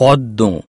poddon